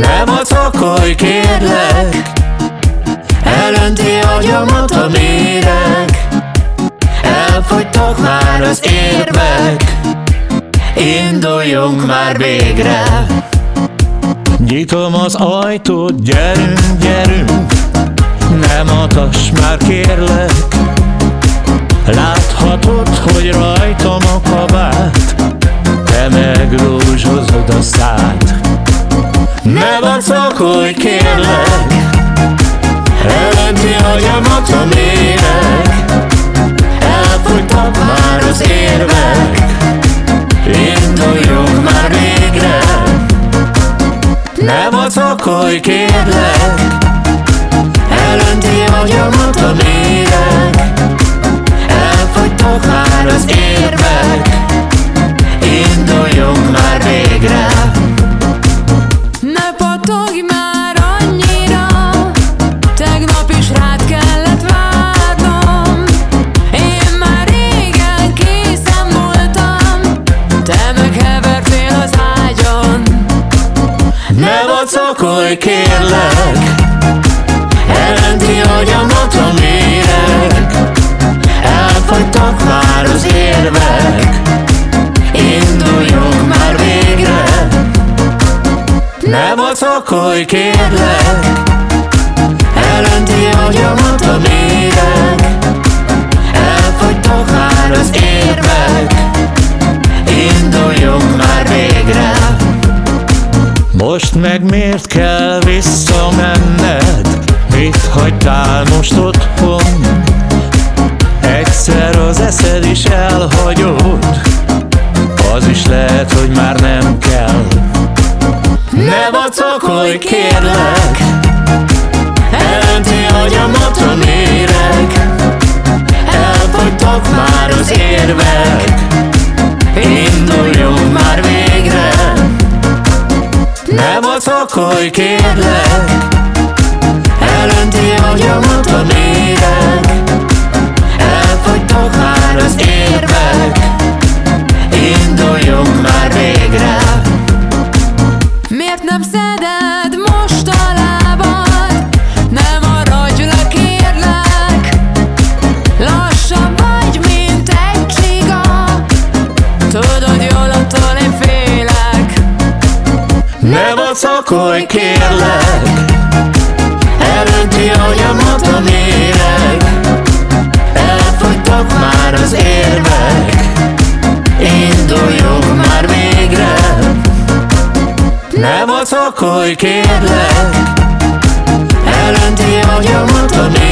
Ne vacakolj, kérlek. Elönti agyamat a méreg. Elfogytak már az érvek. Induljunk már végre. Nyitom az ajtót, gyerünk, gyerünk. Nem atass már kérlek. Láthatod, hogy rajtam a kabát. Te megrózsozod a szád Ne vacakolj, kérlek. Elenti agyamat a méreg Elfogytak már az érvek. Induljunk már végre. Ne vacakolj, kérlek. Elönti agyamat a méreg Elfogytak már az érvek vacakolj, kérlek. Elenti agyamat a méreg Elfogytak már az érvek. Induljunk már végre. Ne vacakolj, kérlek. Elenti agyamat a méreg Elfogytak Most meg miért kell visszamenned? Mit hagytál most otthon? Egyszer az eszed is elhagyod Az is lehet, hogy már nem kell Ne vacakolj, kérlek Ne vacakolj, kérlek. Elönti agyamat a méreg Pakolj kérlek. Elönti agyamat a méreg. Elfogytak már az érvek. Induljon már végre. Ne vacakolj kérlek. Elönti agyamat a méreg.